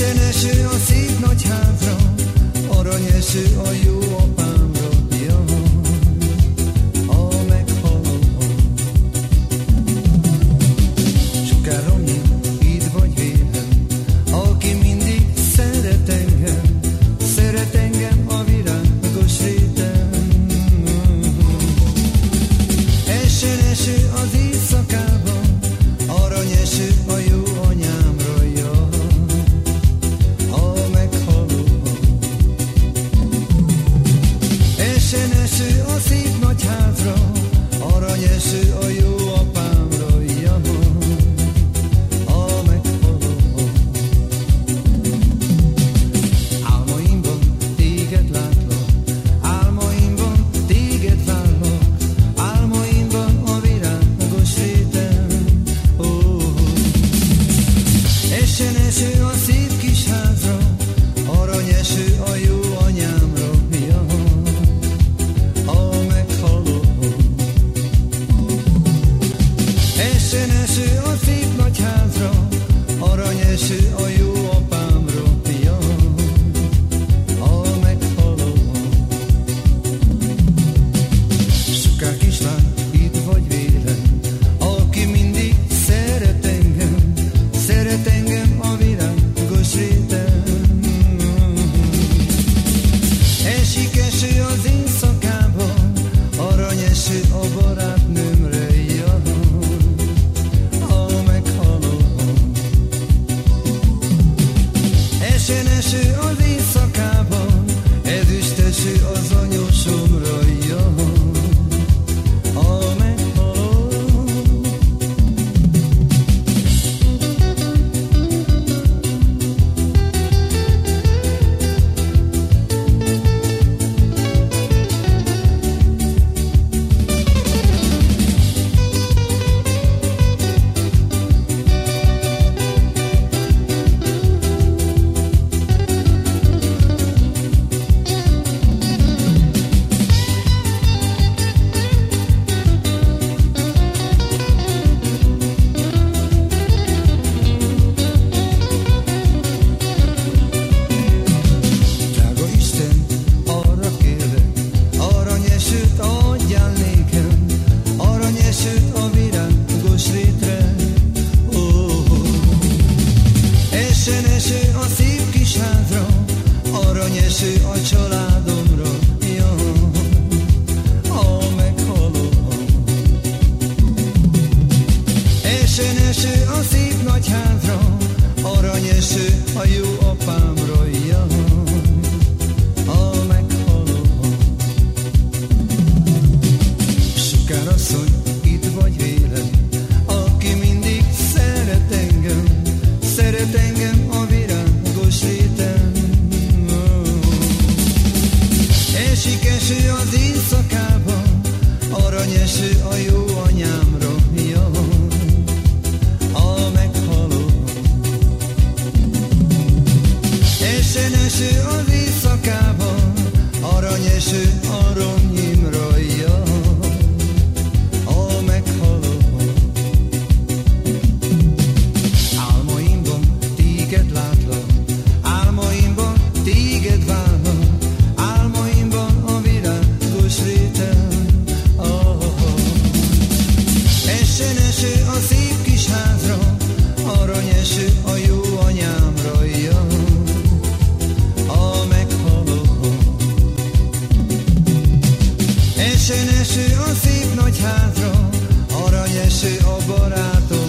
Nincsen eső a szép nagy házra, arany eső a jó Frissen eső a szép kis házra, arany eső a jó anyámra, ja, a meghaló. Essen eső a szép Oh, but I eső a családomra, ja, ha meghalom. Esőn eső a szép nagyházra, arany eső a jó apám. belső aranyim látlak, álmaimban téged várlak, álmaimban a virágos rétem. Eső a szép kis házra, aranyeső a jó Esőn eső a szép nagy hátra, arany eső a barátom.